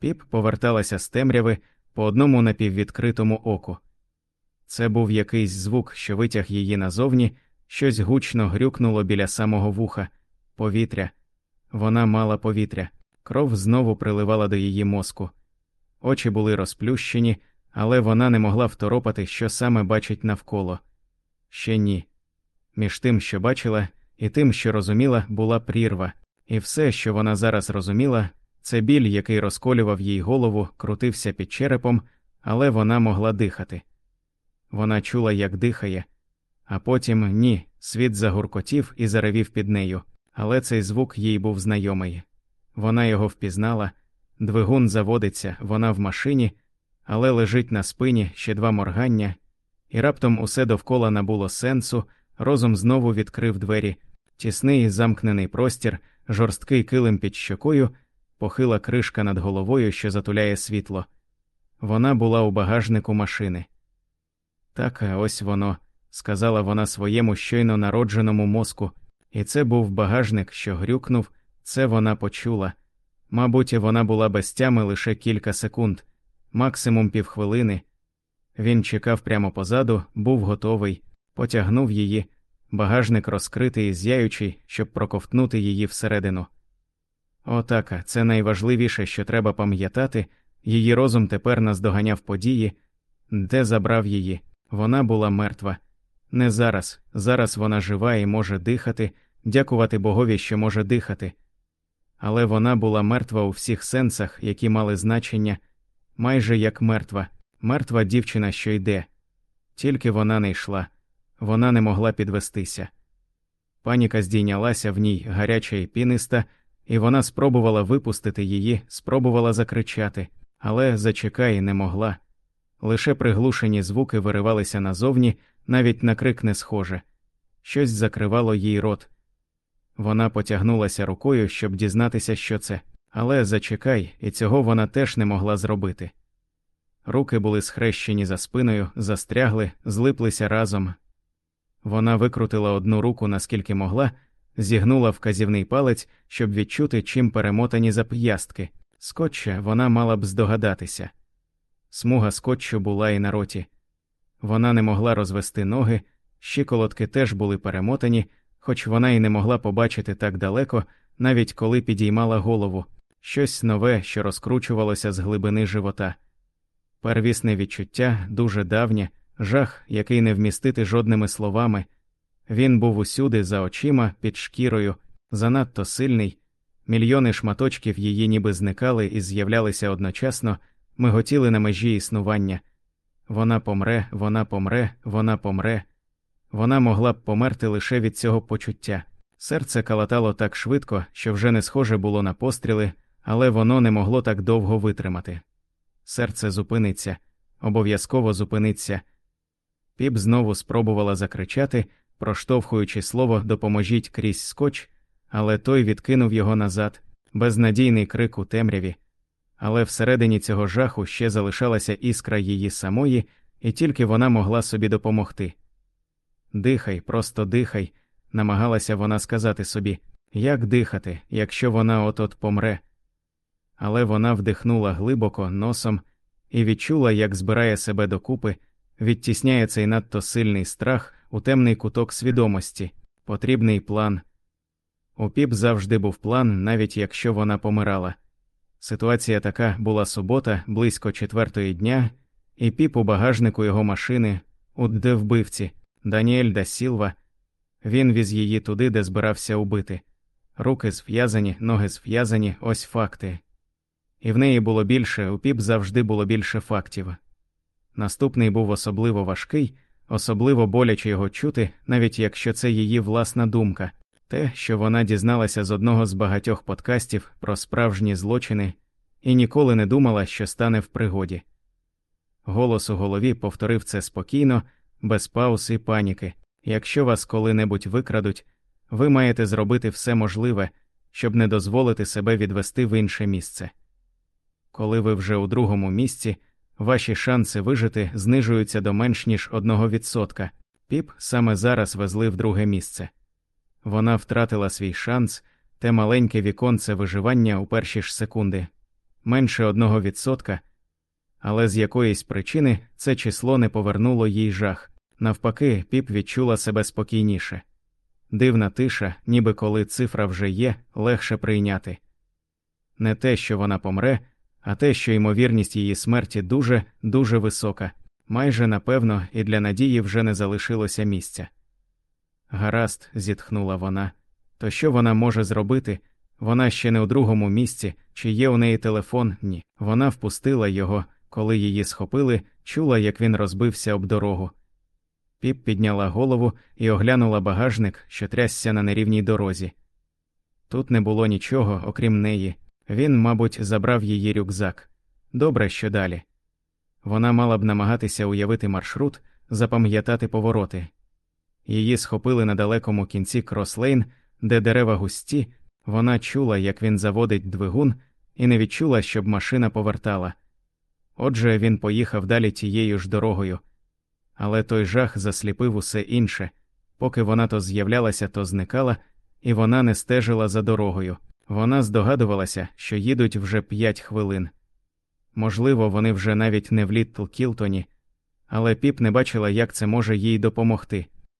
Піп поверталася з темряви по одному напіввідкритому оку. Це був якийсь звук, що витяг її назовні, щось гучно грюкнуло біля самого вуха, повітря. Вона мала повітря, кров знову приливала до її мозку. Очі були розплющені, але вона не могла второпати, що саме бачить навколо. Ще ні. Між тим, що бачила, і тим, що розуміла, була прірва, і все, що вона зараз розуміла, це біль, який розколював їй голову, крутився під черепом, але вона могла дихати. Вона чула, як дихає, а потім ні, світ загуркотів і заревів під нею, але цей звук їй був знайомий. Вона його впізнала, двигун заводиться, вона в машині, але лежить на спині ще два моргання, і раптом усе довкола набуло сенсу, розум знову відкрив двері, тісний замкнений простір, жорсткий килим під щокою, похила кришка над головою, що затуляє світло. Вона була у багажнику машини. Так, ось воно, сказала вона своєму щойно народженому мозку, і це був багажник, що грюкнув, це вона почула. Мабуть, вона була без тями лише кілька секунд, максимум півхвилини. Він чекав прямо позаду, був готовий, потягнув її, багажник розкритий і зяючий, щоб проковтнути її всередину. Отака, це найважливіше, що треба пам'ятати, її розум тепер наздоганяв події, де забрав її. Вона була мертва. Не зараз, зараз вона жива і може дихати, дякувати Богові, що може дихати. Але вона була мертва у всіх сенсах, які мали значення, майже як мертва, мертва дівчина, що йде. Тільки вона не йшла, вона не могла підвестися. Паніка здійнялася в ній гаряча і піниста, і вона спробувала випустити її, спробувала закричати, але зачекай не могла. Лише приглушені звуки виривалися назовні, навіть на крик не схоже, щось закривало їй рот. Вона потягнулася рукою, щоб дізнатися, що це, але зачекай, і цього вона теж не могла зробити. Руки були схрещені за спиною, застрягли, злиплися разом. Вона викрутила одну руку наскільки могла, зігнула вказівний палець, щоб відчути, чим перемотані зап'ястки. Скотча вона мала б здогадатися. Смуга скотчу була і на роті. Вона не могла розвести ноги, щиколотки теж були перемотані, хоч вона й не могла побачити так далеко, навіть коли підіймала голову, щось нове, що розкручувалося з глибини живота. Первісне відчуття дуже давнє, жах, який не вмістити жодними словами. Він був усюди за очима, під шкірою, занадто сильний, мільйони шматочків її ніби зникали і з'являлися одночасно. Ми готіли на межі існування. Вона помре, вона помре, вона помре. Вона могла б померти лише від цього почуття. Серце калатало так швидко, що вже не схоже було на постріли, але воно не могло так довго витримати. Серце зупиниться, обов'язково зупиниться. Піп знову спробувала закричати, проштовхуючи слово допоможіть крізь скотч, але той відкинув його назад, безнадійний крик у темряві але всередині цього жаху ще залишалася іскра її самої, і тільки вона могла собі допомогти. Дихай, просто дихай, намагалася вона сказати собі, як дихати, якщо вона от от помре. Але вона вдихнула глибоко носом і відчула, як збирає себе докупи, відтісняє цей надто сильний страх у темний куток свідомості, потрібний план. У піп завжди був план, навіть якщо вона помирала. Ситуація така була субота, близько четвертої дня, і піп у багажнику його машини, у де вбивці, Даніель да Сілва. Він віз її туди, де збирався убити. Руки зв'язані, ноги зв'язані, ось факти. І в неї було більше, у піп завжди було більше фактів. Наступний був особливо важкий, особливо боляче його чути, навіть якщо це її власна думка. Те, що вона дізналася з одного з багатьох подкастів про справжні злочини, і ніколи не думала, що стане в пригоді. Голос у голові повторив це спокійно, без пауз і паніки. Якщо вас коли-небудь викрадуть, ви маєте зробити все можливе, щоб не дозволити себе відвести в інше місце. Коли ви вже у другому місці, ваші шанси вижити знижуються до менш ніж одного відсотка. Піп саме зараз везли в друге місце. Вона втратила свій шанс, те маленьке віконце виживання у перші ж секунди. менше одного відсотка, але з якоїсь причини це число не повернуло їй жах. Навпаки, піп відчула себе спокійніше. Дивна тиша, ніби коли цифра вже є, легше прийняти. Не те, що вона помре, а те, що ймовірність її смерті дуже, дуже висока, майже напевно, і для надії вже не залишилося місця. Гаразд, зітхнула вона, то що вона може зробити? Вона ще не у другому місці, чи є у неї телефон? Ні. Вона впустила його, коли її схопили, чула, як він розбився об дорогу. Піп підняла голову і оглянула багажник, що трясся на нерівній дорозі. Тут не було нічого, окрім неї. Він, мабуть, забрав її рюкзак. Добре, що далі. Вона мала б намагатися уявити маршрут, запам'ятати повороти. Її схопили на далекому кінці крослейн, де дерева густі, вона чула, як він заводить двигун, і не відчула, щоб машина повертала. Отже, він поїхав далі тією ж дорогою. Але той жах засліпив усе інше, поки вона то з'являлася, то зникала, і вона не стежила за дорогою. Вона здогадувалася, що їдуть вже п'ять хвилин. Можливо, вони вже навіть не в Літл Кілтоні, але піп не бачила, як це може їй допомогти.